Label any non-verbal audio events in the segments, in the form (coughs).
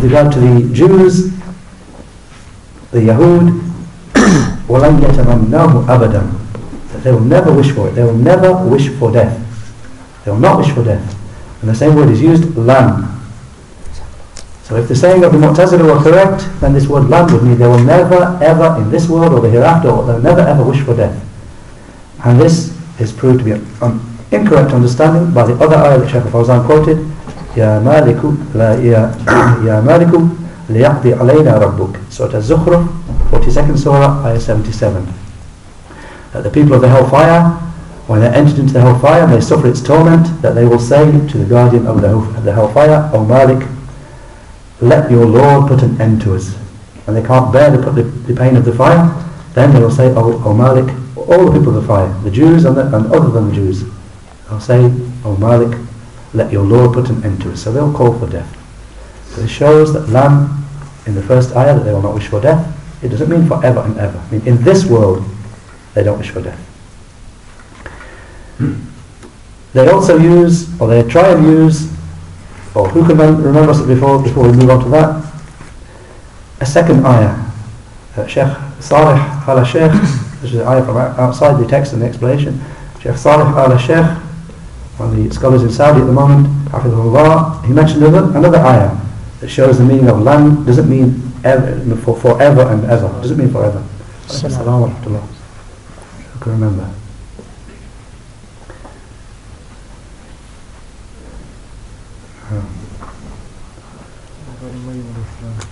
with regard to the Jews, the Yahud, (coughs) وَلَنْ يَتَمَنَّاهُ أَبَدًا That they will never wish for it. They will never wish for death. They will not wish for death. And the same word is used, لَنْ so if the saying of the Mu'tazila were correct, then this word lan would mean they will never ever in this world or the hereafter, they'll never ever wish for death. And this is proved to be an incorrect understanding by the other ayah that Shaykh al-Fawzan quoted, Ya Maliku, la, ya, (clears throat) ya Maliku, liyaqdi alayna rabbuk. Surah Az-Zukhruf, 42nd Surah, ayah 77. That the people of the hellfire, when they entered into the hellfire and they suffer its torment, that they will say to the guardian of the, the hellfire, O Malik, let your Lord put an end to us. And they can't bear the, the, the pain of the fire, then they will say, O, o Malik, all the people of the fire, the Jews and, the, and other than the Jews, they'll say, O Malik, let your Lord put an end to it. So they'll call for death. So it shows that lam in the first ayah that they will not wish for death. It doesn't mean forever and ever. I mean in this world they don't wish for death. (clears throat) They also use, or they try and use, or who can remember us before before we move on to that? A second ayah. Uh, Sheikh Salih al Sheikh, this is an ayah from outside the text and the explanation. Sheikh Salih al Sheikh, one of the scholars in Saudi at the moment, Hafidhullah, he mentioned another, another ayah that shows the meaning of lan doesn't mean ever, for forever and ever. Doesn't mean forever. Assalamu alaikum. Who can remember? Um,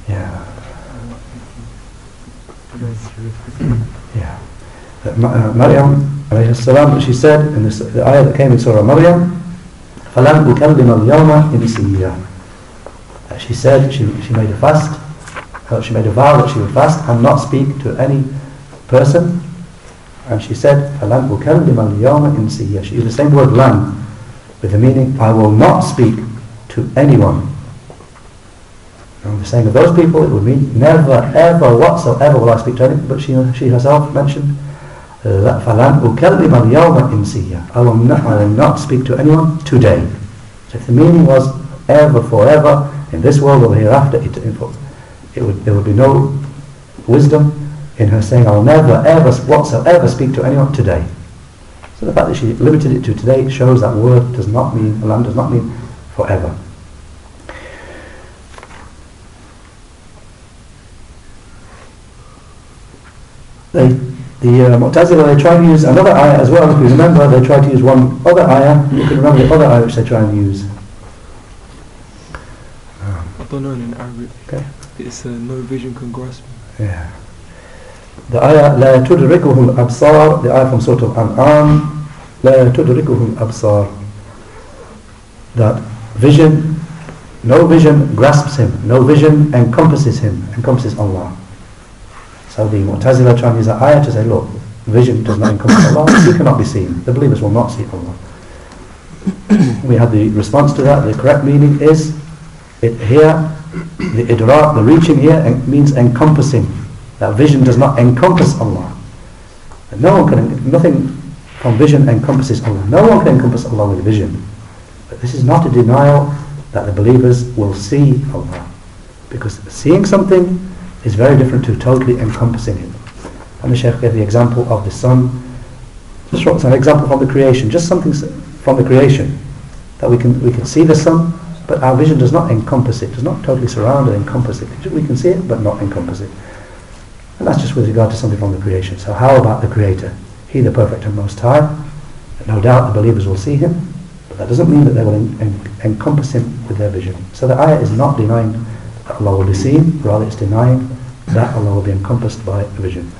yeah. yeah. Uh, Maryam, alayhi salam, she said in this, the ayah that came in Surah Maryam, فَلَنْ أُكَلِّمَ الْيَوْمَ إِنْسِيًّا She said she, she made a fast, uh, she made a vow that she would fast and not speak to any person. And she said, فَلَنْ أُكَلِّمَ الْيَوْمَ إِنْسِيًّا She used the same word lam with the meaning, I will not speak to anyone. And the saying of those people, it would mean never, ever, whatsoever will I speak to anyone. But she, she herself mentioned, فَلَنْ أُكَلِّمَ الْيَوْمَ إِنْسِيًّا I will not, I will not speak to anyone today. So if the meaning was ever, forever, in this world or hereafter, it, it would, there would be no wisdom in her saying, I will never, ever, whatsoever speak to anyone today. So the fact that she limited it to today shows that word does not mean, lam does not mean forever. They, the uh, Mu'tazila, they try to use another ayah as well. If you remember, they try to use one other ayah. You can remember the other ayah which they try and use. I don't know in Arabic. Okay. It's uh, no vision can grasp. Yeah. The ayah لا تدركه الأبصار the ayah from Surah Al-An'am لا تدركه الأبصار that vision no vision grasps him no vision encompasses him encompasses Allah so the Mu'tazila try and use that ayah to say look vision does not encompass Allah (coughs) he cannot be seen the believers will not see Allah (coughs) we had the response to that the correct meaning is it here the idrak the reaching here means encompassing that vision does not encompass Allah. And no one can, nothing from vision encompasses Allah. No one can encompass Allah with vision. But this is not a denial that the believers will see Allah. Because seeing something is very different to totally encompassing it. And the Shaykh gave the example of the sun. Just an example from the creation. Just something from the creation. That we can, we can see the sun, but our vision does not encompass it. Does not totally surround and encompass it. We can see it, but not encompass it. And that's just with regard to something from the creation. So how about the Creator? He the perfect and most high. No doubt the believers will see him, but that doesn't mean that they will en en encompass him with their vision. So the ayah is not denying that Allah will be seen, rather it's denying that Allah will be encompassed by a vision.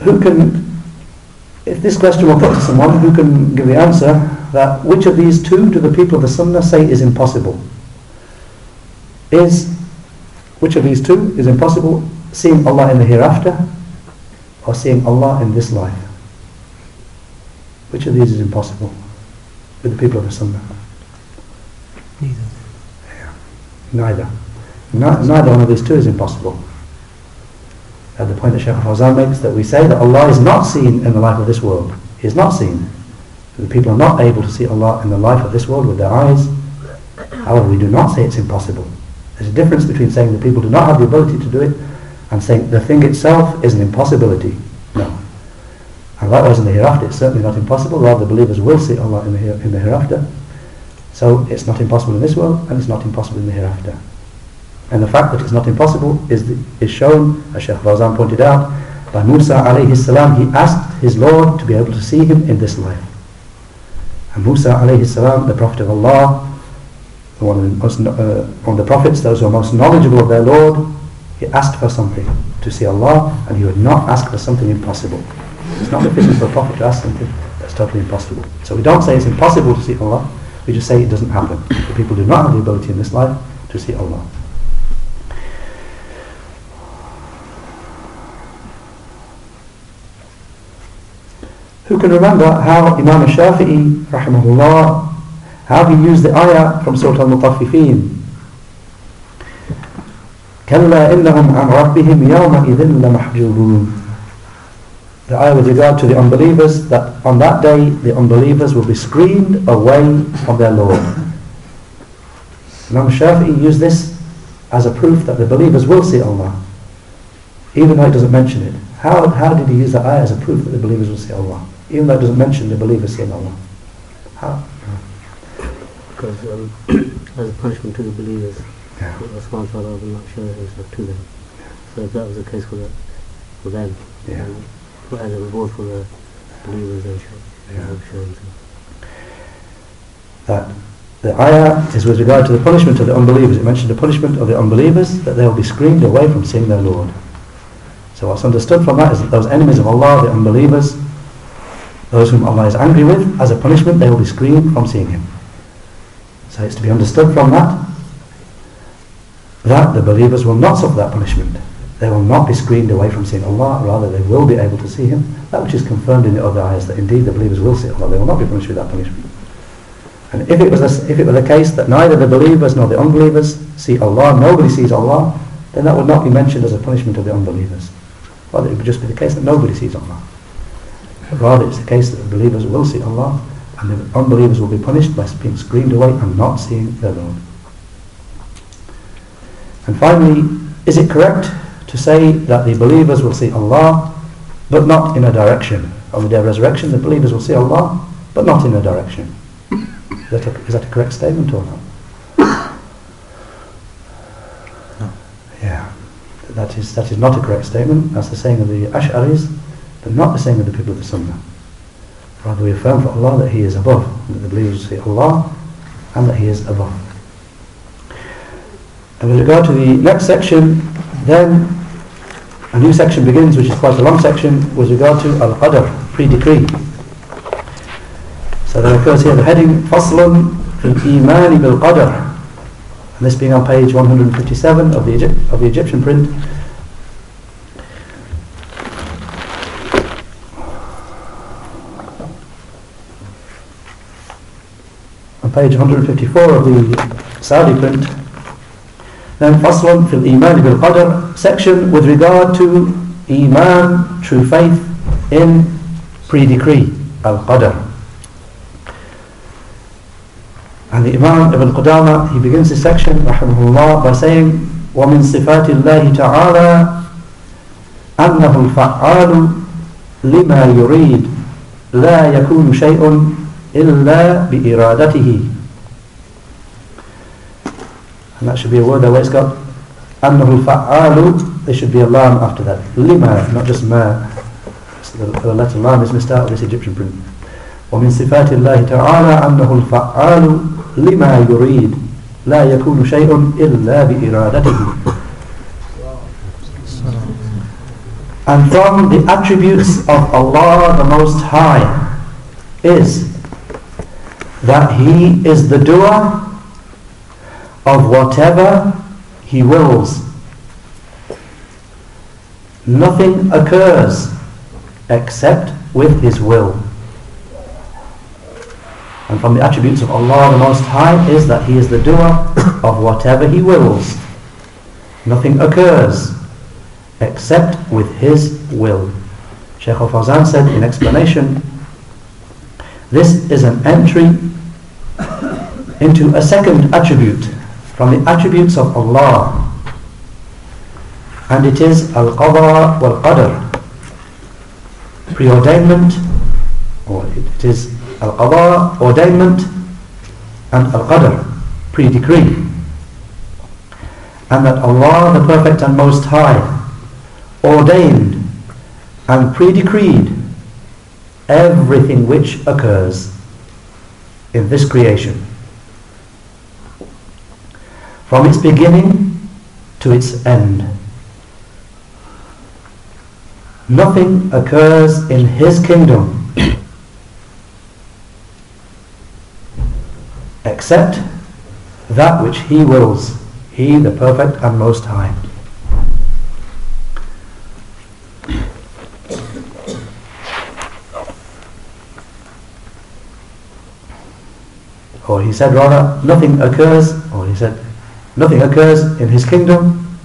Who can if this question were put to someone who can give the answer that which of these two do the people of the Sunnah say is impossible? Is which of these two is impossible? Seeing Allah in the hereafter or seeing Allah in this life? Which of these is impossible with the people of the Sunnah? Neither. Yeah. Neither. neither one of these two is impossible. at the point that Shaykh Fawzan makes, that we say that Allah is not seen in the life of this world. He is not seen. The people are not able to see Allah in the life of this world with their eyes. However, we do not say it's impossible. There's a difference between saying that people do not have the ability to do it and saying the thing itself is an impossibility. No. And likewise in the hereafter, it's certainly not impossible. Rather, believers will see Allah in the, in the hereafter. So it's not impossible in this world and it's not impossible in the hereafter. And the fact that it's not impossible is, the, is shown, as Shaykh Fawzan pointed out, by Musa alayhi salam. He asked his Lord to be able to see him in this life. And Musa alayhi salam, the Prophet of Allah, one of, the most, uh, one of the prophets, those who are most knowledgeable of their Lord, he asked for something to see Allah and he would not ask for something impossible. It's not efficient for a prophet to ask something that's totally impossible. So we don't say it's impossible to see Allah, we just say it doesn't happen. The people do not have the ability in this life to see Allah. Who can remember how Imam Shafi'i, rahimahullah, how he used the ayah from Surah Al-Mutaffifin كلا إنهم عن ربهم يومئذ لمحجوبون The ayah with regard to the unbelievers that on that day the unbelievers will be screened away from their Lord. Imam Shafi'i used this as a proof that the believers will see Allah even though it doesn't mention it. How, how did he use that ayah as a proof that the believers will see Allah? Even though it doesn't mention the believers seeing Allah. How? Because um, (coughs) as a punishment to the believers, Yeah. Allah subhanahu wa ta'ala will not show himself to them. So if that was the case for, the, for them, Yeah. then as a reward for the believers Yeah. show himself. that the ayah is with regard to the punishment of the unbelievers. It mentioned the punishment of the unbelievers, that they will be screened away from seeing their Lord. So what's understood from that is that those enemies of Allah, the unbelievers, those whom Allah is angry with, as a punishment they will be screened from seeing Him. So it's to be understood from that that the believers will not suffer that punishment. They will not be screened away from seeing Allah, rather they will be able to see Him. That which is confirmed in the other ayahs, that indeed the believers will see Allah, they will not be punished with that punishment. And if it was if it were the case that neither the believers nor the unbelievers see Allah, nobody sees Allah, then that would not be mentioned as a punishment of the unbelievers. Rather it would just be the case that nobody sees Allah. Rather it's the case that the believers will see Allah and the unbelievers will be punished by being screened away and not seeing their Lord. And finally, is it correct to say that the believers will see Allah but not in a direction? On the day of resurrection the believers will see Allah but not in a direction. Is that a, is that a correct statement or not? No. Yeah. That is, that is not a correct statement. That's the saying of the Ash'aris, but not the saying of the people of the Sunnah. Rather we affirm for Allah that He is above, that the believers will see Allah and that He is above. And with regard to the next section, then a new section begins, which is quite a long section, with regard to Al-Qadr, pre-decree. So there occurs here the heading, فَصْلٌ فِي الْإِيمَانِ بِالْقَدْرِ and this being on page 157 of the, Egypt, of the Egyptian print. On page 154 of the Saudi print. Then فصل في الإيمان بالقدر section with regard to Iman, true faith in pre-decree, al-Qadr. And the Imam Ibn Qudama, he begins this section, rahimahullah, by saying, وَمِن صِفَاتِ اللَّهِ تَعَالَى أَنَّهُ الْفَعَّالُ لِمَا يُرِيد لَا يَكُونُ شَيْءٌ إِلَّا بِإِرَادَتِهِ And that should be a word there where it's got أَنَّهُ الْفَعَّالُ There should be a lam after that. لِمَا, not just ma. So the, the letter lam is missed out of this Egyptian print. ومن صفات الله تعالى أنه الفعال لما يريد لا يكون شيء إلا بإرادته And from the attributes of Allah the Most High is that He is the doer of whatever He wills. Nothing occurs except with His will. And from the attributes of Allah the Most High is that He is the doer (coughs) of whatever He wills. Nothing occurs except with His will. Shaykh al-Fawzan said in explanation, this is an entry (coughs) into a second attribute from the attributes of Allah. And it is al-qadha wal-qadr. Preordainment or it is al-qadha ordainment and al-qadr pre-decree. And that Allah the perfect and most high ordained and pre-decreed everything which occurs in this creation from its beginning to its end. Nothing occurs in his kingdom (clears throat) except that which he wills he the perfect and most high. Or he said rather nothing occurs or he said nothing occurs in his kingdom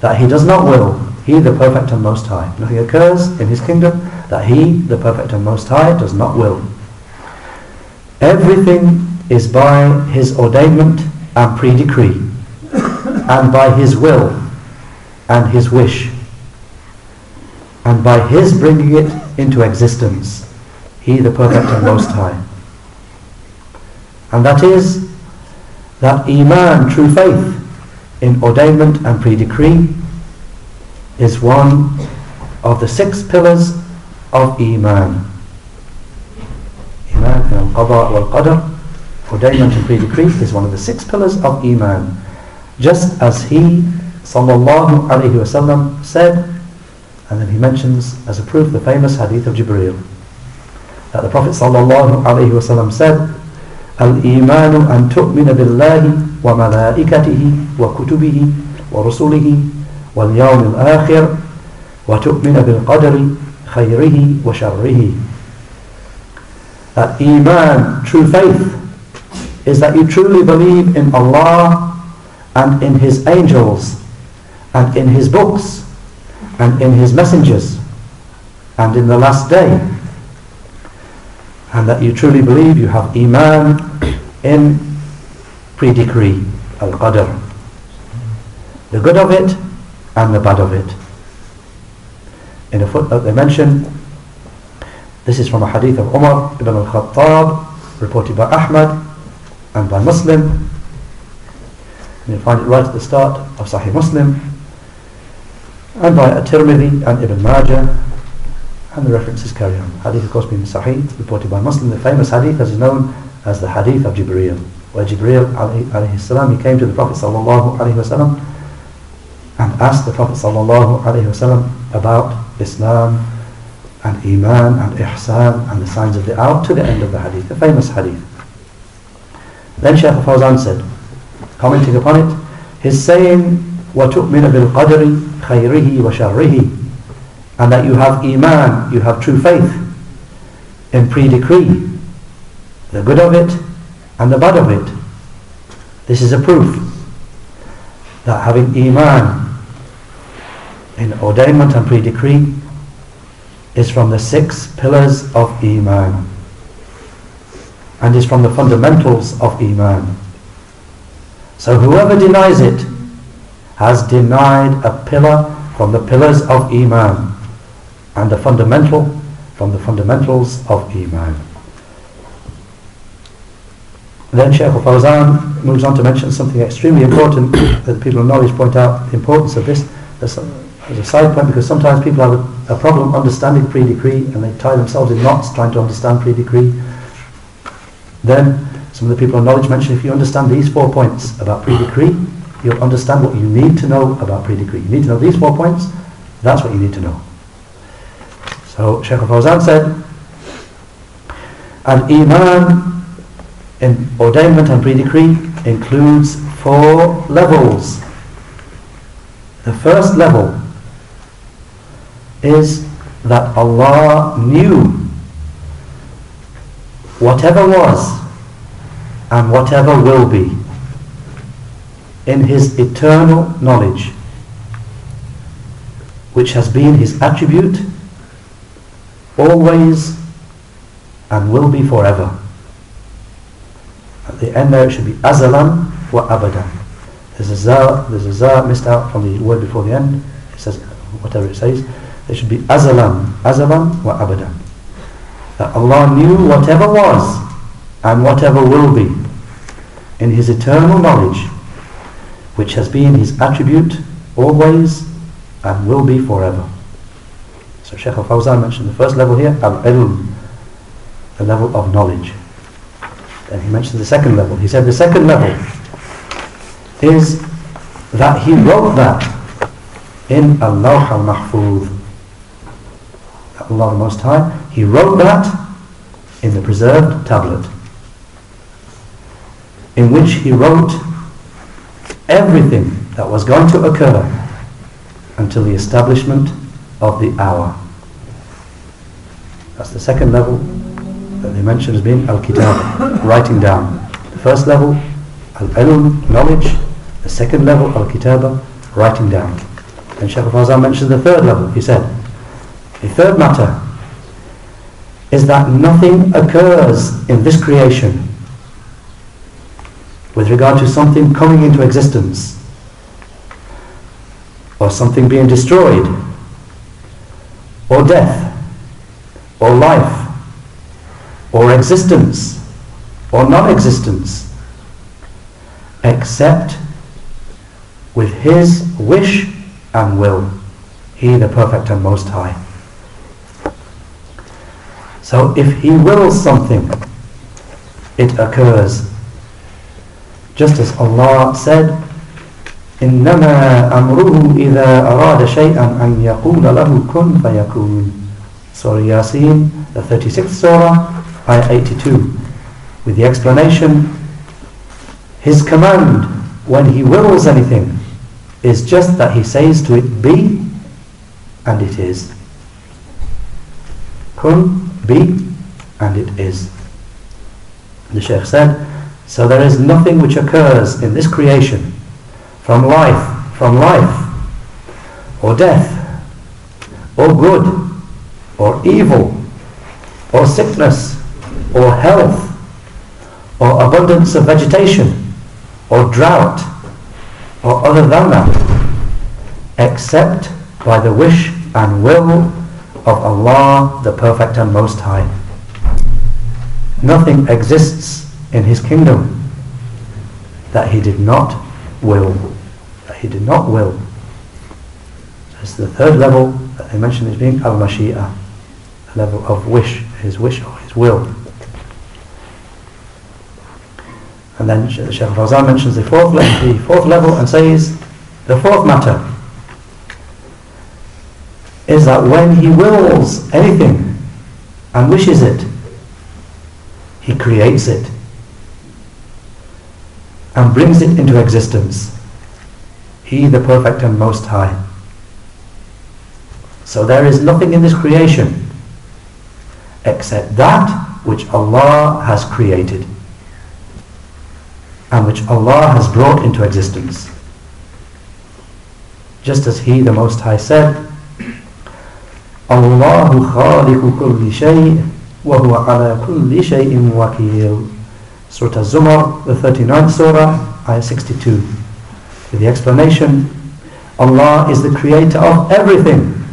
that he does not will. He the perfect and most high. Nothing occurs in his kingdom that he the perfect and most high does not will. Everything is by his ordainment and pre-decree and by his will and his wish and by his bringing it into existence. He the perfect and most high. And that is that Iman, true faith in ordainment and pre-decree is one of the six pillars of Iman. Iman in al-qadha wal-qadr, ordainment and pre-decree is one of the six pillars of Iman. Just as he, sallallahu alayhi wasallam, said, and then he mentions as a proof the famous hadith of Jibreel, that the Prophet sallallahu alayhi wasallam said, الإيمان أن تؤمن بالله وملائكته وكتبه ورسله واليوم الآخر وتؤمن بالقدر خيره وشره Iman, true faith, is that you truly believe in Allah and in His angels and in His books and in His messengers and in the last day and that you truly believe you have Iman in pre-decree, al-qadr. The good of it and the bad of it. In a footnote they mention, this is from a hadith of Umar ibn al-Khattab, reported by Ahmad and by Muslim. And you'll find it right at the start of Sahih Muslim, and by At-Tirmidhi and Ibn Majah and the references carry on. Hadith of course being Sahih, reported by Muslim, the famous hadith as is known as the hadith of Jibreel, where Jibreel alayhi salam, he came to the Prophet sallallahu alayhi wasallam and asked the Prophet sallallahu alayhi wasallam about Islam and Iman and Ihsan and the signs of the out to the end of the hadith, the famous hadith. Then Shaykh Fawzan said, commenting upon it, his saying, وَتُؤْمِنَ بِالْقَدْرِ خَيْرِهِ وَشَرِّهِ and that you have iman, you have true faith in pre-decree, the good of it and the bad of it. This is a proof that having iman in ordainment and pre-decree is from the six pillars of iman and is from the fundamentals of iman. So whoever denies it has denied a pillar from the pillars of iman and the fundamental from the fundamentals of Iman. Then Shaykh al-Fawzan moves on to mention something extremely important (coughs) that people of knowledge point out the importance of this as a, as a side point because sometimes people have a, a problem understanding pre-decree and they tie themselves in knots trying to understand pre-decree. Then some of the people of knowledge mention if you understand these four points about pre-decree, you'll understand what you need to know about pre-decree. You need to know these four points, that's what you need to know. So Shaykh al-Fawzan said, an iman in ordainment and pre-decree includes four levels. The first level is that Allah knew whatever was and whatever will be in His eternal knowledge which has been his attribute always and will be forever. At the end there it should be azalan wa abadan. There's a za, there's a za missed out from the word before the end. It says, whatever it says. There should be azalan, azalan wa abadan. That Allah knew whatever was and whatever will be in His eternal knowledge, which has been His attribute always and will be forever. So Shaykh al-Fawzan mentioned the first level here, al-ilm, the level of knowledge. Then he mentioned the second level. He said the second level is that he wrote that in al-Lawh al-Mahfuz. Allah the Most High, he wrote that in the preserved tablet in which he wrote everything that was going to occur until the establishment of the hour. That's the second level that they mention as being al-kitab, (coughs) writing down. The first level, al-ilm, knowledge. The second level, al-kitaba, writing down. And Shaykh al-Fawzan mentions the third level. He said, the third matter is that nothing occurs in this creation with regard to something coming into existence or something being destroyed or death or life or existence or non-existence except with his wish and will he the perfect and most high so if he wills something it occurs just as Allah said إنما أمره إذا أراد شيئا أن يقول له كن فيكون Surah Yasin, the 36th Surah, Ayah 82 with the explanation His command when He wills anything is just that He says to it be and it is. Kun, be and it is. The Shaykh said so there is nothing which occurs in this creation from life, from life, or death, or good, or evil, or sickness, or health, or abundance of vegetation, or drought, or other than that, except by the wish and will of Allah, the Perfect and Most High. Nothing exists in his kingdom that he did not will. That he did not will. That's the third level that they mention as being al-mashi'a, the level of wish, his wish or his will. And then Shaykh Fawzan mentions the fourth, the fourth level and says the fourth matter is that when he wills anything and wishes it, he creates it and brings it into existence. He the perfect and most high. So there is nothing in this creation except that which Allah has created and which Allah has brought into existence. Just as He the Most High said, Allahu khaliqu kulli shay wa huwa ala kulli shay'in wakil. Surah Az-Zumar, the 39th Surah, Ayah 62. With the explanation, Allah is the creator of everything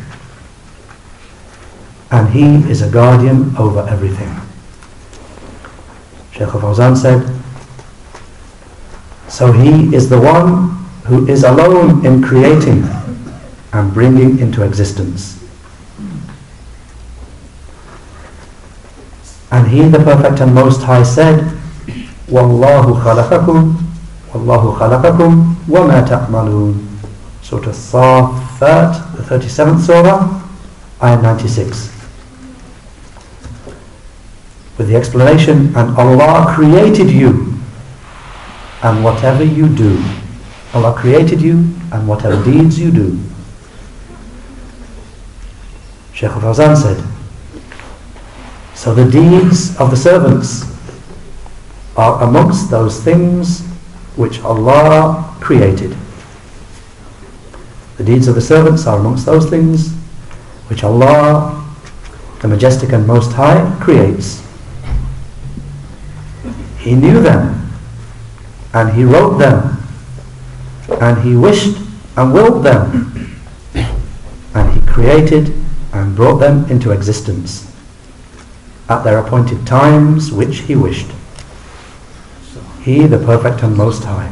and He is a guardian over everything. Shaykh Fawzan said, so He is the one who is alone in creating and bringing into existence. And He, the Perfect and Most High, said, والله خلقكم والله خلقكم وما تعملون Surah Al-Safat, the 37th Surah, Ayah 96. With the explanation, and Allah created you and whatever you do. Allah created you and whatever deeds you do. Shaykh Fawzan said, so the deeds of the servants are amongst those things which Allah created. The deeds of the servants are amongst those things which Allah, the Majestic and Most High, creates. He knew them, and He wrote them, and He wished and willed them, and He created and brought them into existence at their appointed times which He wished. He, the Perfect and Most High.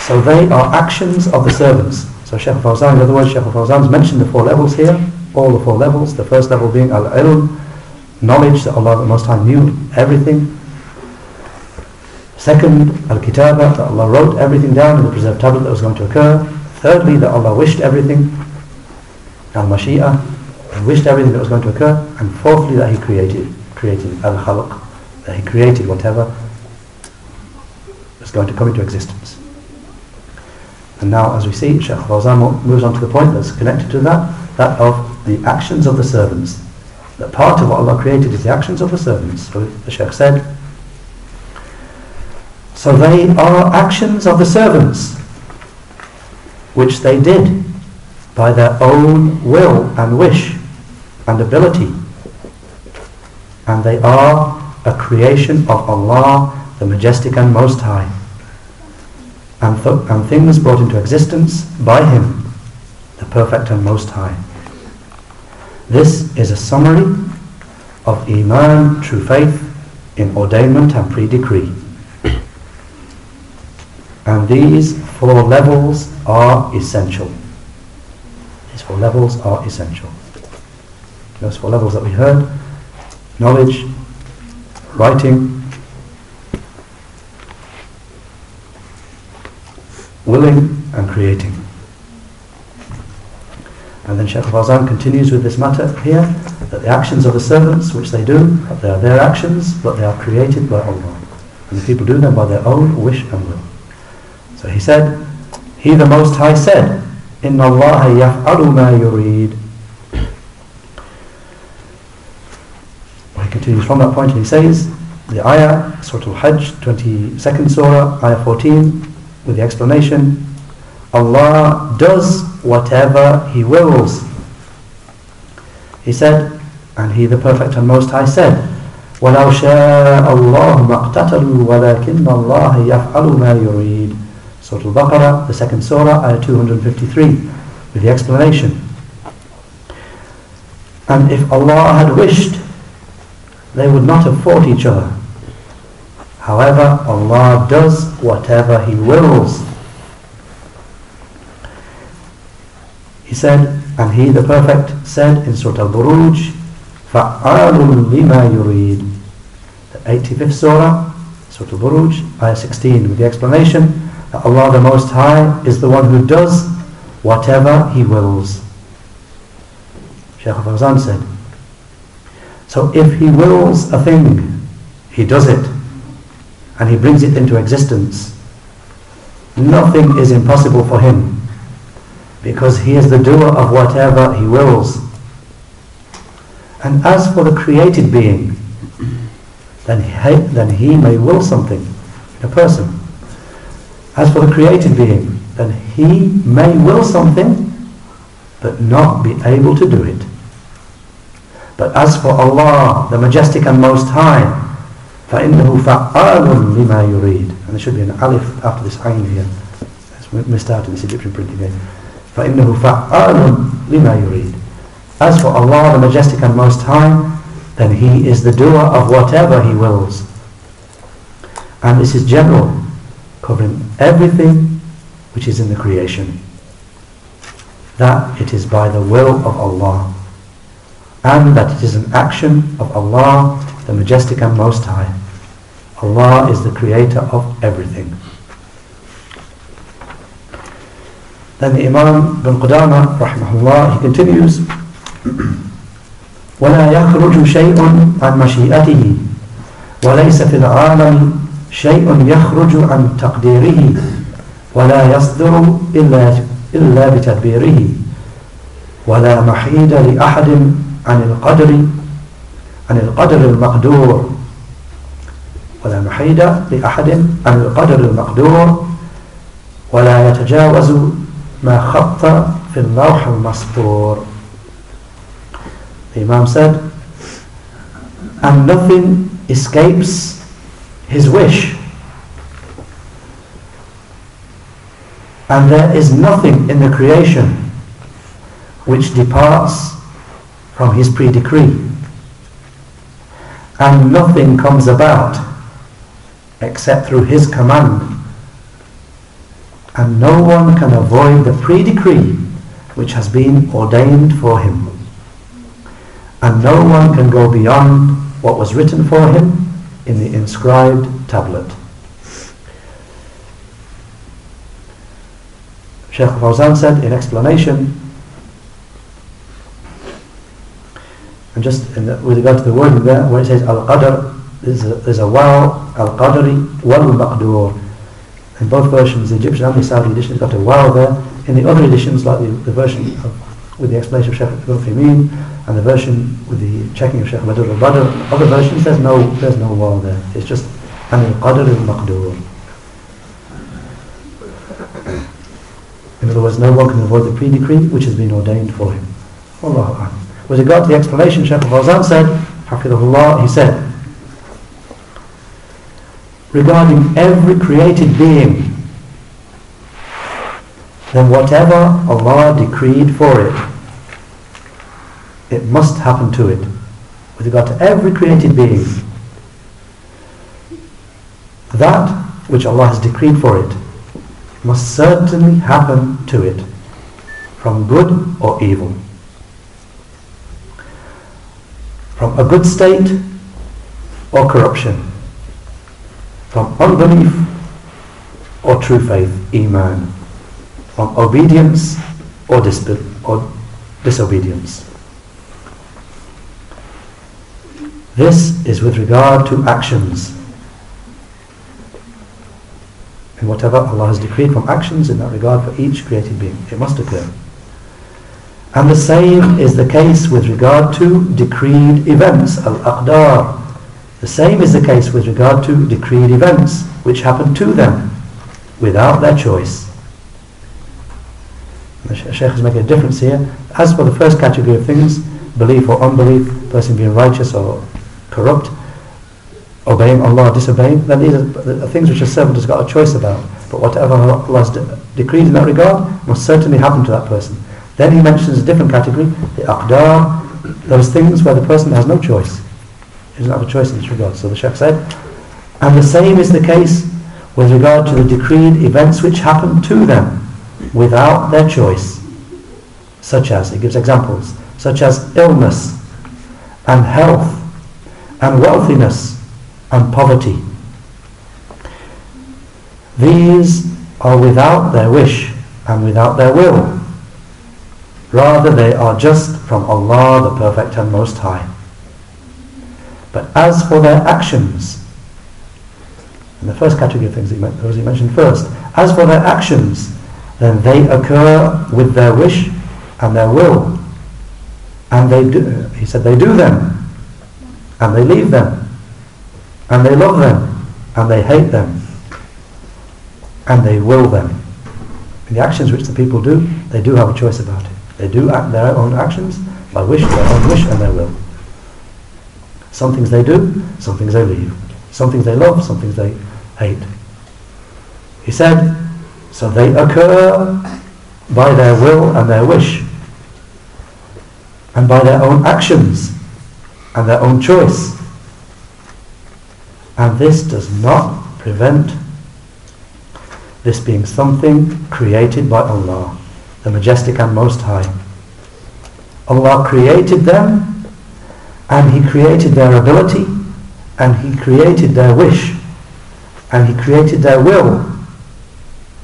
So they are actions of the servants. So Shaykh Fawzan, in other words, Shaykh Fawzan's mentioned the four levels here, all the four levels. The first level being al-ilm, knowledge that Allah the Most High knew everything. Second, al-kitaba, that Allah wrote everything down in the preserved tablet that was going to occur. Thirdly, that Allah wished everything, al-mashi'ah, wished everything that was going to occur. And fourthly, that He created, created al-khalq, that He created whatever was going to come into existence. And now, as we see, Shaykh Fawzan moves on to the point that's connected to that, that of the actions of the servants. That part of what Allah created is the actions of the servants. So the Shaykh said, so they are actions of the servants, which they did by their own will and wish and ability. And they are a creation of Allah, the Majestic and Most High and, th- and things brought into existence by Him, the Perfect and Most High. This is a summary of Iman, true faith, in ordainment and pre-decree. And these four levels are essential. These four levels are essential. Those four levels that we heard, knowledge, writing, willing and creating. And then Shaykh Fawzan continues with this matter here, that the actions of the servants, which they do, they are their actions, but they are created by Allah. And the people do them by their own wish and will. So he said, He the Most High said, إِنَّ اللَّهَ يَفْعَلُ مَا يُرِيدُ Well, he continues from that point and he says, the ayah, Surah Al-Hajj, 22nd Surah, ayah 14, with the explanation, Allah does whatever He wills. He said, and He the Perfect and Most High said, وَلَوْ شَاءَ اللَّهُ مَا اقْتَتَلُوا وَلَكِنَّ اللَّهَ يَفْعَلُ مَا يُرِيدُ Surah Al-Baqarah, the second surah, ayah 253, with the explanation. And if Allah had wished, they would not have fought each other. However, Allah does whatever He wills. He said, and He the Perfect said in Surah Al-Buruj, فَعَالٌ لِمَا يُرِيدُ The 85th Surah, Surah Al-Buruj, Ayah 16, with the explanation that Allah the Most High is the one who does whatever He wills. Shaykh Fawzan said, so if He wills a thing, He does it, and He brings it into existence. Nothing is impossible for Him because He is the doer of whatever He wills. And as for the created being, then he, then he may will something in a person. As for the created being, then he may will something, but not be able to do it. But as for Allah, the Majestic and Most High, فَإِنَّهُ فَعَالٌ لِمَا يُرِيد And there should be an alif after this ayn here. It's missed out in this Egyptian printing again. فَإِنَّهُ فَعَالٌ لِمَا يُرِيد As for Allah, the Majestic and Most High, then He is the doer of whatever He wills. And this is general, covering everything which is in the creation. That it is by the will of Allah. And that it is an action of Allah, the Majestic and Most High. Allah is the creator of everything. Then the Imam bin Qudama, rahimahullah, he continues, ولا يخرج شيء عن مشيئته وليس في العالم شيء يخرج عن تقديره ولا يصدر إلا, إلا بتدبيره ولا محيد لأحد عن القدر عن القدر المقدور ولا محيد لأحد عن القدر المقدور ولا يتجاوز ما خط في اللوح المسطور Imam said and nothing escapes his wish and there is nothing in the creation which departs from his pre-decree. And nothing comes about except through his command. And no one can avoid the pre-decree which has been ordained for him. And no one can go beyond what was written for him in the inscribed tablet. Sheikh Fawzan said in explanation and just the, with regard to the word there where it says al-qadr there's a, there's a waw al-qadri wal-maqdur in both versions the Egyptian and the Saudi edition has got a waw there. In the other editions like the, the version of, with the explanation of Sheikh Ibn Uthaymeen and the version with the checking of Sheikh Badr al-Badr other versions there's no there's no waw there. It's just al-qadr al-maqdur. In other words no one can avoid the pre-decree which has been ordained for him. Allahu Akbar with regard to the explanation, Shaykh al-Fawzan said, Hafidhullah, he said, regarding every created being, then whatever Allah decreed for it, it must happen to it. With regard to every created being, that which Allah has decreed for it must certainly happen to it, from good or evil. From a good state or corruption, from unbelief or true faith, iman, from obedience or, dis- or disobedience. This is with regard to actions. And whatever Allah has decreed from actions in that regard for each created being, it must occur. And the same is the case with regard to decreed events, al-aqdar. The same is the case with regard to decreed events which happen to them without their choice. The Shaykh is making a difference here. As for the first category of things, belief or unbelief, person being righteous or corrupt, obeying Allah, or disobeying, then these are things which a servant has got a choice about. But whatever Allah has de- decreed in that regard must certainly happen to that person. Then he mentions a different category, the aqdar, those things where the person has no choice. He doesn't have a choice in this regard. So the Sheikh said, and the same is the case with regard to the decreed events which happen to them without their choice. Such as, he gives examples, such as illness and health and wealthiness and poverty. These are without their wish and without their will. Rather, they are just from Allah, the Perfect and Most High. But as for their actions, and the first category of things, those he mentioned first, as for their actions, then they occur with their wish and their will. And they do, he said, they do them, and they leave them, and they love them, and they hate them, and they will them. In the actions which the people do, they do have a choice about it. They do act their own actions by wish, their own wish and their will. Some things they do, some things they leave. Some things they love, some things they hate. He said, so they occur by their will and their wish and by their own actions and their own choice. And this does not prevent this being something created by Allah the Majestic and Most High. Allah created them and He created their ability and He created their wish and He created their will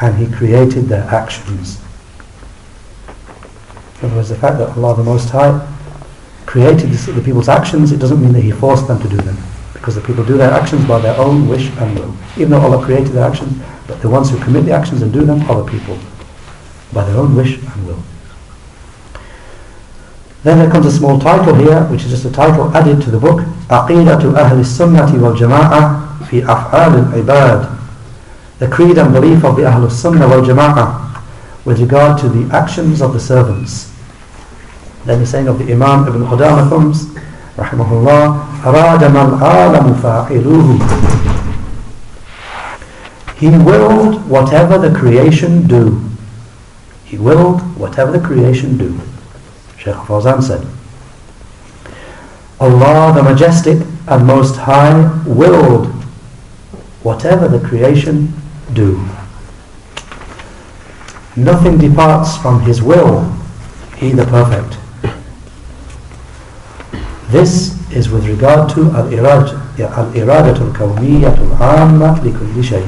and He created their actions. In other words, the fact that Allah the Most High created the people's actions, it doesn't mean that He forced them to do them. Because the people do their actions by their own wish and will. Even though Allah created their actions, but the ones who commit the actions and do them are the people by their own wish and will. Then there comes a small title here, which is just a title added to the book, عقيدة أهل السنة والجماعة في أفعال العباد. The creed and belief of the Ahlul Sunnah wal Jama'ah with regard to the actions of the servants. Then the saying of the Imam Ibn Qudamah comes, rahimahullah, أراد ما العالم فاعلوه He willed whatever the creation do. He willed whatever the creation do. Shaykh Fawzan said, Allah the Majestic and Most High willed whatever the creation do. Nothing departs from His will, He the Perfect. This is with regard to al-iradat al-kawniyyat al-amma likulli shay.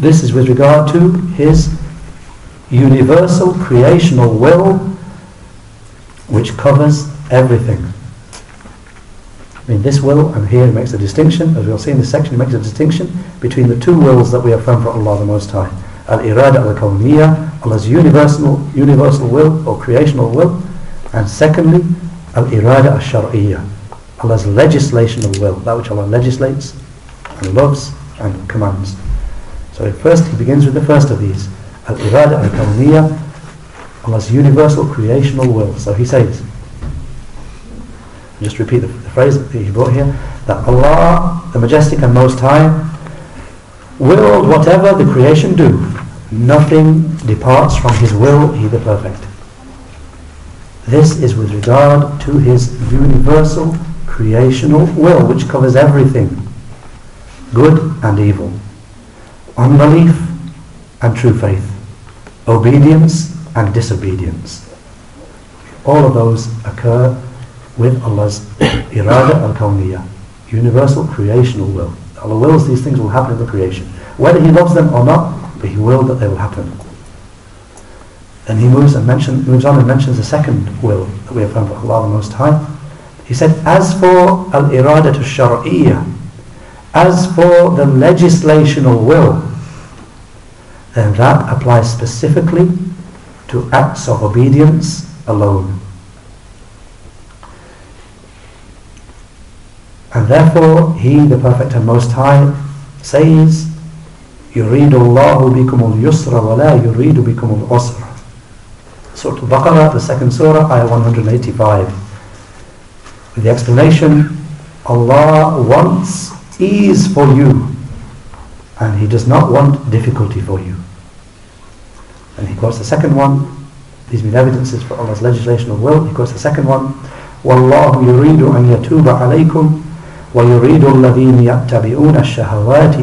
This is with regard to His universal creational will which covers everything. I mean, this will, and here he makes a distinction, as we'll see in this section, makes a distinction between the two wills that we affirm for Allah the Most High. Al-irada al-kawniyya, Allah's universal, universal will or creational will, and secondly, al-irada al-shar'iyya, Allah's legislational will, that which Allah legislates and loves and commands. So first he begins with the first of these, al-irada al-kawniyya, Allah's universal creational will. So he says, just repeat the, the phrase that he brought here, that Allah, the Majestic and Most High, willed whatever the creation do. Nothing departs from His will, He the Perfect. This is with regard to His universal creational will, which covers everything, good and evil, unbelief and true faith, obedience and disobedience. All of those occur with Allah's (coughs) irada al-kawniyya, universal creational will. Allah wills these things will happen in the creation. Whether He loves them or not, but He willed that they will happen. And He moves and mention, moves on and mentions the second will that we have found for Allah the Most High. He said, as for al-irada to as for the legislational will, then that applies specifically to acts of obedience alone. And therefore, He, the Perfect and Most High, says, يريد الله بكم اليسر ولا يريد بكم العسر. Surah Al-Baqarah, the second surah, ayah 185. With the explanation, Allah wants ease for you and He does not want difficulty for you. And he quotes the second one, these mean evidences for Allah's legislation of will. He quotes the second one, وَاللَّهُ يُرِيدُ أَن يَتُوبَ عَلَيْكُمْ ويريد الذين يتبعون الشهوات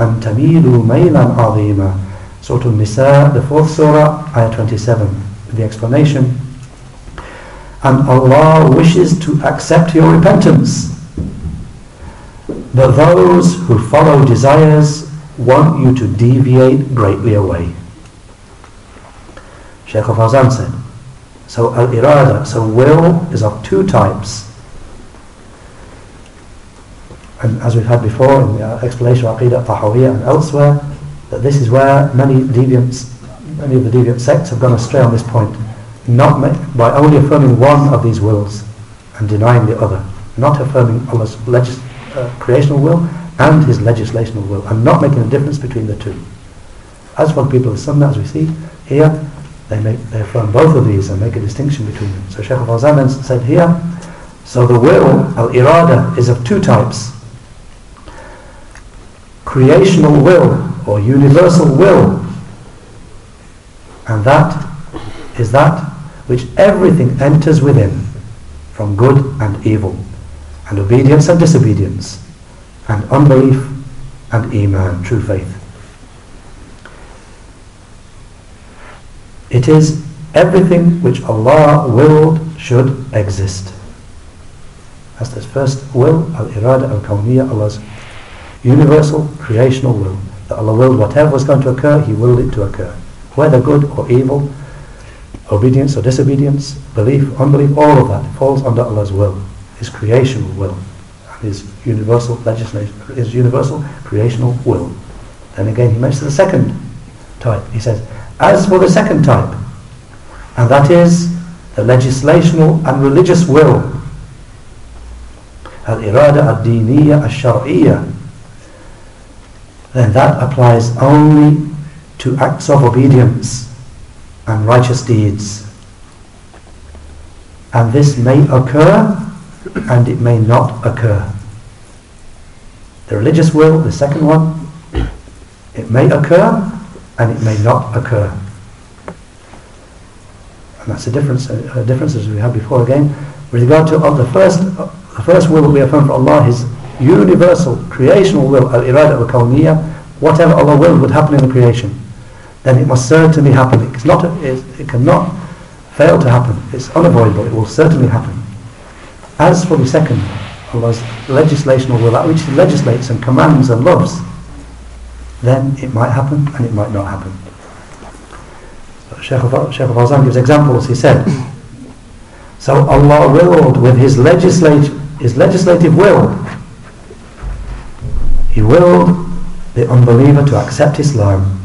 أن تميلوا ميلا عظيما Surah Al-Nisa, the fourth surah, ayah 27, the explanation. And Allah wishes to accept your repentance. But those who follow desires want you to deviate greatly away. Shaykh Fawzan said, so al-irada, so will is of two types. And as we've had before in the explanation of Aqidah Tahawiyah and elsewhere, that this is where many deviants, many of the deviant sects have gone astray on this point, not by only affirming one of these wills and denying the other, not affirming Allah's uh, creational will and His legislational will, and not making a difference between the two. As for people of Sunnah, as we see here, they make they affirm both of these and make a distinction between them. So Shaykh al-Fawzan said here, so the will, al-irada, is of two types creational will or universal will and that is that which everything enters within from good and evil and obedience and disobedience and unbelief and iman, true faith. It is everything which Allah willed should exist. That's the first will, al-irada al-kawniyya, Allah's universal creational will. That Allah willed whatever was going to occur, He willed it to occur. Whether good or evil, obedience or disobedience, belief, unbelief, all of that falls under Allah's will, His creational will, His universal legislation, His universal creational will. Then again He mentions the second type. He says, as for the second type, and that is the legislational and religious will al-irada ad-diniya al-shar'iyya then that applies only to acts of obedience and righteous deeds and this may occur and it may not occur the religious will the second one it may occur and it may not occur and that's a difference, a, difference as we had before again. With regard to uh, the first, uh, the first will that we affirm for Allah, His universal creational will, al-irada al-kawniyya, whatever Allah will would happen in the creation, then it must certainly happen. It's not, a, it, it cannot fail to happen. It's unavoidable. It will certainly happen. As for the second, Allah's legislational will, that which He legislates and commands and loves, then it might happen and it might not happen. Shaykh Fawzan gives examples. He said, so Allah willed with His, legislate, his legislative will, He willed the unbeliever to accept Islam.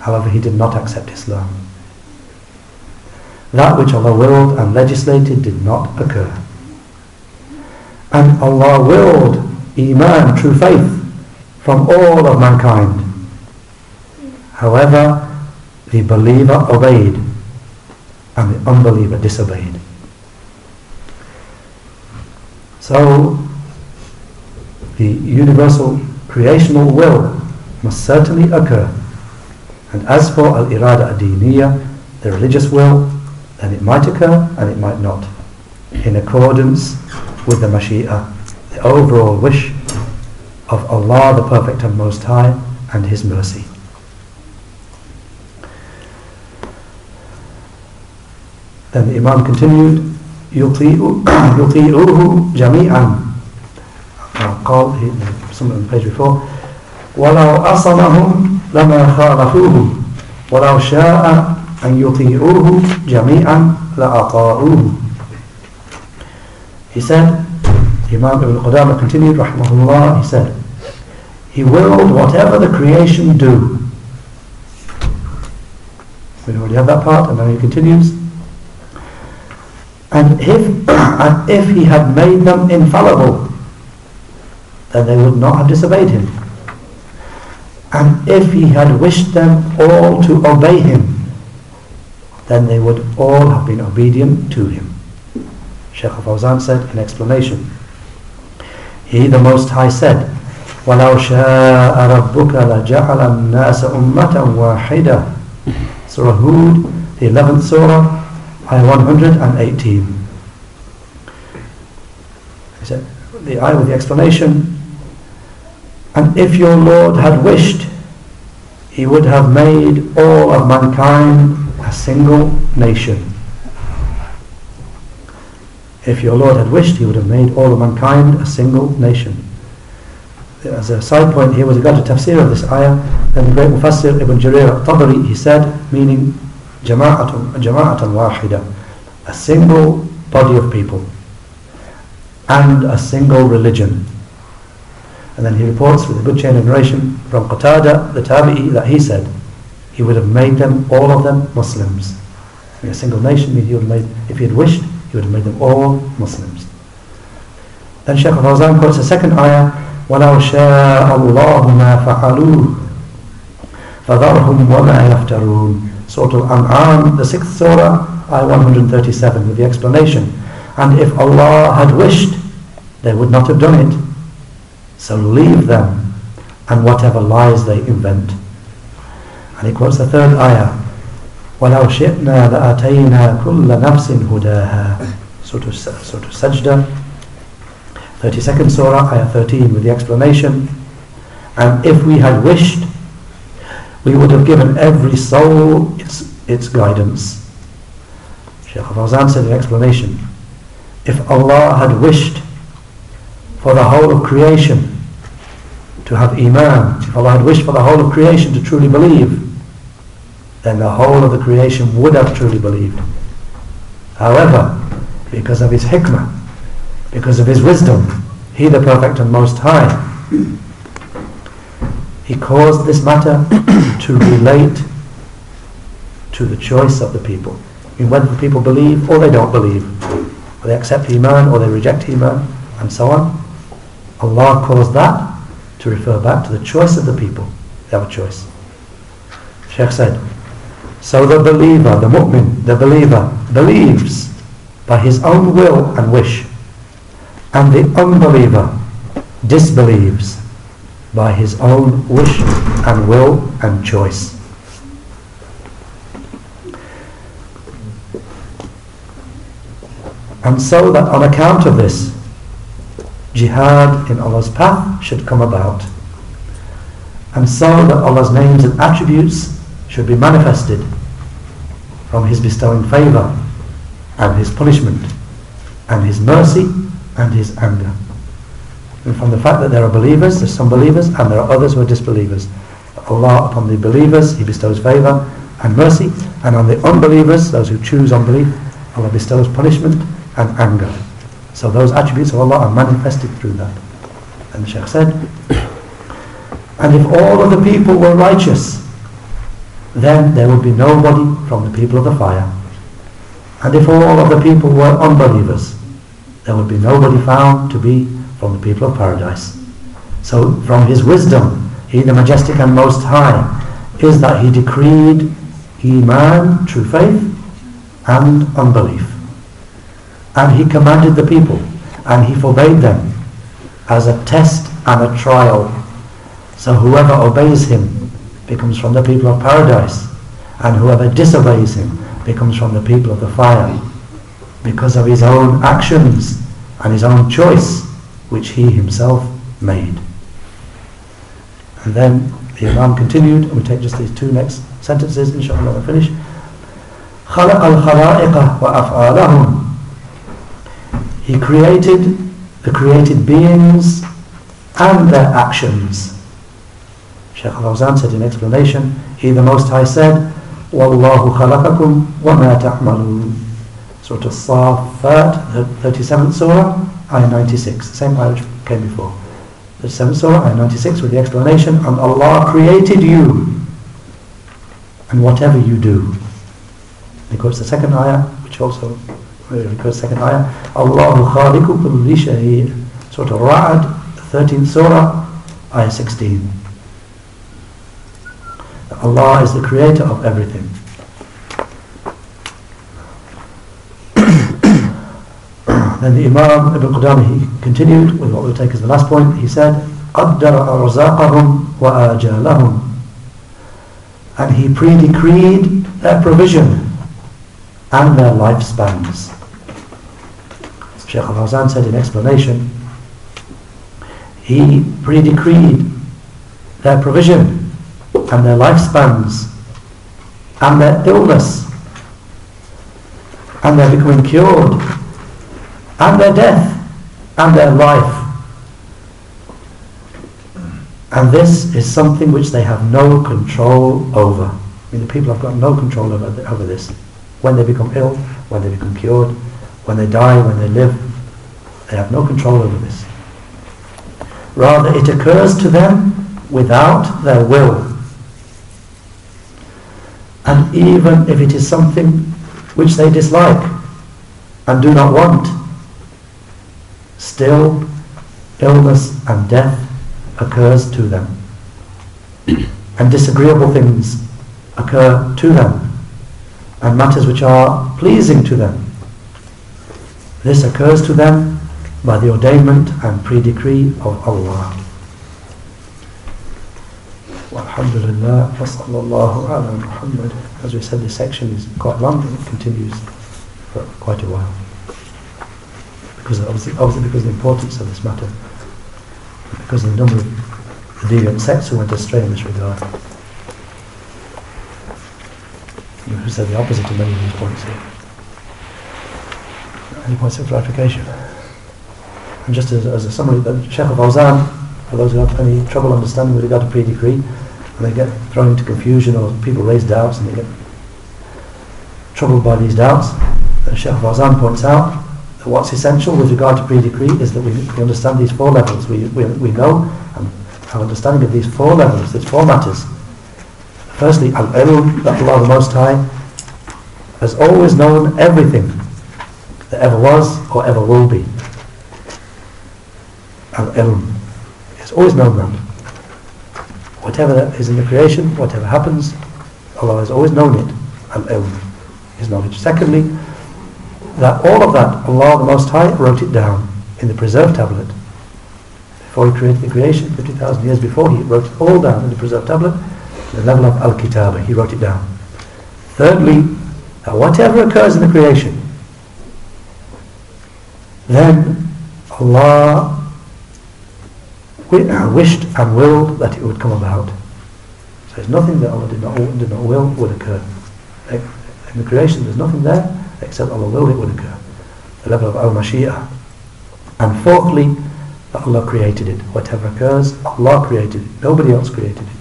However, he did not accept Islam. That which Allah willed and legislated did not occur. And Allah willed Iman, true faith, from all of mankind. However, the believer obeyed and the unbeliever disobeyed. So the universal creational will must certainly occur. And as for al-irada ad the religious will, then it might occur and it might not, in accordance with the mashi'ah, the overall wish of Allah the Perfect and Most High and His mercy. Then the Imam continued, يطيعوه جميعا قال somewhere on the page before ولو أصلهم لما خالفوه ولو شاء أن يطيعوه جميعا لأطاعوه He said, Imam Ibn Qudamah continued, rahmahullah, he said, He willed whatever the creation do. We already have that part, and then he continues, and if, (clears throat) and if he had made them infallible, then they would not have disobeyed him. And if he had wished them all to obey him, then they would all have been obedient to him. Shaykh Fawzan said in explanation, He the Most High said, وَلَوْ شَاءَ رَبُّكَ لَجَعَلَ النَّاسَ أُمَّةً وَاحِدَةً Surah Hud, the 11th surah, ayah 118. He said, the ayah with the explanation, and if your Lord had wished, he would have made all of mankind a single nation. If your Lord had wished, he would have made all of mankind a single nation. As a side point here, with regard to tafsir of this ayah, then the great Mufassir Ibn Jarir al-Tabari, he said, meaning jama'atan wahida, a single body of people and a single religion. And then he reports with a good chain of narration from Qatada, the Tabi'i, that he said he would have made them, all of them, Muslims. In a single nation, he would made, if he had wished, he would have made them all Muslims. Then Shaykh Fawzan quotes a second ayah, وَلَوْ شَاءَ اللَّهُ مَا فَعَلُوهُ فَذَرْهُمْ وَمَا يَفْتَرُونَ Surah Al-An'am, the sixth surah, ayah 137, with the explanation. And if Allah had wished, they would not have done it. So leave them and whatever lies they invent. And he quotes the third ayah, وَلَوْ شِئْنَا لَأَتَيْنَا كُلَّ نَفْسٍ هُدَاهَا Surah, Surah Sajda, 32nd surah, ayah 13, with the explanation. And if we had wished, we would have given every soul its, its guidance. Shaykh Fawzan said in explanation, if Allah had wished for the whole of creation to have Iman, if Allah had wished for the whole of creation to truly believe, then the whole of the creation would have truly believed. However, because of His hikmah, because of His wisdom, He the Perfect and Most High, he caused this matter (coughs) to relate to the choice of the people. In whether the people believe or they don't believe, or they accept Iman or they reject Iman, and so on. Allah caused that to refer back to the choice of the people. They have a choice. Sheikh said, so the believer, the mu'min, the believer, believes by his own will and wish, and the unbeliever disbelieves by his own wish and will and choice. And so that on account of this, jihad in Allah's path should come about. And so that Allah's names and attributes should be manifested from His bestowing favour and His punishment and His mercy and His anger. And from the fact that there are believers, there's some believers and there are others who are disbelievers. Allah upon the believers, He bestows favour and mercy and on the unbelievers, those who choose unbelief, Allah bestows punishment and anger. So those attributes of Allah are manifested through that. And the Shaykh said, and if all of the people were righteous, then there would be nobody from the people of the fire. And if all of the people were unbelievers, there would be nobody found to be from the people of paradise. So from his wisdom, he the majestic and most high, is that he decreed Iman, true faith, and unbelief. And he commanded the people, and he forbade them as a test and a trial. So whoever obeys him becomes from the people of paradise, and whoever disobeys him becomes from the people of the fire, because of his own actions and his own choice, which he himself made. And then the Imam continued, and we take just these two next sentences, inshallah, we'll finish. خلق الخلائق وأفعالهم He created the created beings and their actions. Shaykh al-Fawzan said in explanation, He the Most High said, وَاللَّهُ خَلَقَكُمْ وَمَا تَعْمَلُونَ Surah As-Safat, the 37th Surah, Ayah 96, the same ayah which came before. The 7th Surah, Ayah 96, with the explanation, And Allah created you, and whatever you do. And of the second ayah, which also recurs second ayah, Allah khaliqu kulli shay'in. Surah Al-Ra'd, 13th Surah, Ayah 16. Allah is the creator of everything. (coughs) then the Imam Ibn Qudam, he continued with what we'll take as the last point. He said, قَدَّرَ أَرْزَاقَهُمْ وَآجَالَهُمْ And he pre-decreed their provision and their lifespans. Shaykh al-Fawzan said in explanation, he pre-decreed their provision and their lifespans and their illness and their becoming cured and their death and their life. And this is something which they have no control over. I mean, the people have got no control over, over this. When they become ill, when they become cured, when they die, when they live, they have no control over this. Rather, it occurs to them without their will. And even if it is something which they dislike and do not want, still illness and death occurs to them. (clears throat) and disagreeable things occur to them. And matters which are pleasing to them. This occurs to them by the ordainment and pre-decree of Allah. Alhamdulillah, ala Muhammad. As we said, this section is quite long and it continues for quite a while. Because obviously, obviously because of the importance of this matter, because of the number of deviant sects who went astray in this regard. Who said the opposite of many of these points here. Any points of clarification? And just as, as a summary, that Sheikh al-Fawzan, for those who have any trouble understanding with regard to pre-decree, and they get thrown into confusion or people raise doubts and they get troubled by these doubts, then Sheikh al-Fawzan points out that what's essential with regard to pre-decree is that we, we understand these four levels. We, we, we know and have understanding of these four levels, these four matters. Firstly, al-ilm, that Allah the Most High has always known everything that ever was or ever will be. Al-ilm. He's always known. Whatever is in the creation, whatever happens, Allah has always known it. Al-ilm. Um, his knowledge. Secondly, that all of that, Allah the Most High wrote it down in the preserved tablet. Before He created the creation, 50,000 years before, He wrote it all down in the preserved tablet, the level of Al-Kitaba, He wrote it down. Thirdly, that whatever occurs in the creation, then Allah wished and willed that it would come about. So there's nothing that Allah did not, did not will would occur. In the creation there's nothing there except Allah willed it would occur. The level of Al-Mashi'ah. And fourthly, that Allah created it. Whatever occurs, Allah created it. Nobody else created it.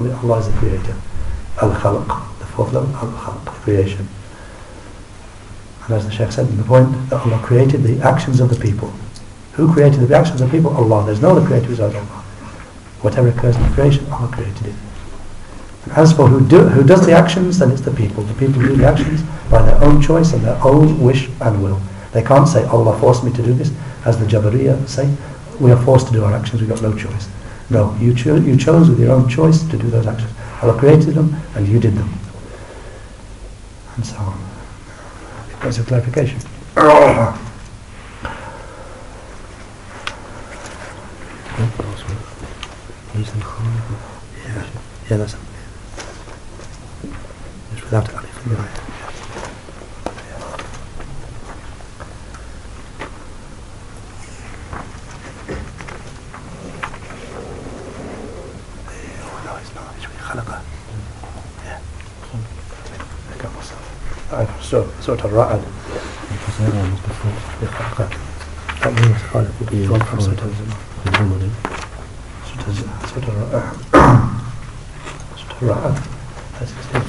Only Allah is the creator. Al-Khalq. The fourth level, Al-Khalq, creation. And as the Shaykh said in the point, that Allah created the actions of the people. Who created the actions of people? Allah. There's no other creator besides Allah. Whatever occurs in creation, Allah created it. As for who, do, who does the actions, then it's the people. The people do the actions by their own choice and their own wish and will. They can't say, Allah forced me to do this, as the Jabariya say, we are forced to do our actions, we've got no choice. No, you, cho you chose with your own choice to do those actions. Allah created them and you did them. And so on. That's a clarification. (clears throat) هذا سمع مش بدعوة الأخير في البداية صوت الرعد بخلقه تأمين خالق صوت الزمان صوت الرعد sort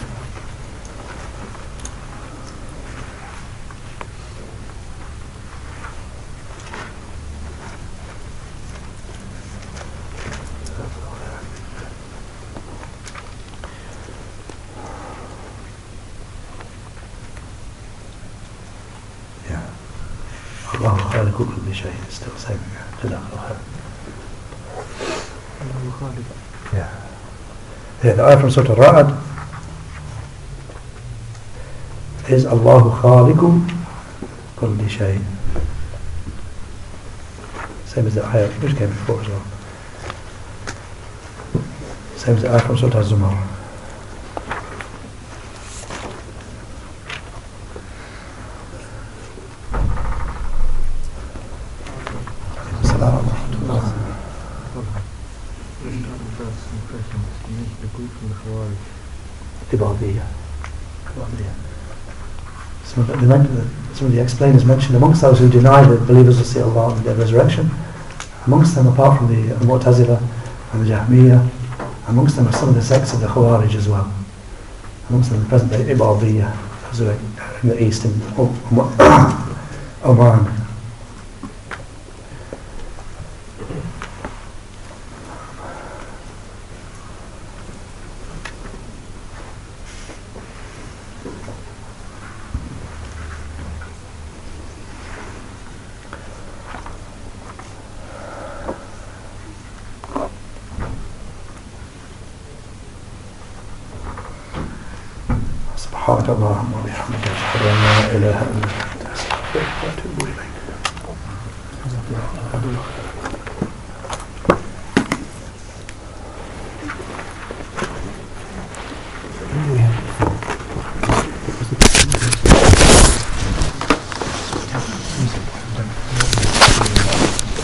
لأن آية من سورة الرعد. إذ الله خالق كل شيء. سيمز الآية مش كان في فوق الزمر سيمز الآية سورة الزمر. Ibadiyya. Some of, the, some of the explainers mentioned amongst those who deny that believers will see Allah in their resurrection, amongst them apart from the Mu'tazila and the Jahmiyyah, amongst them are some of the sects of the Khawarij as well. Amongst them the present day Ibadiyya, those who are in the east in Oman.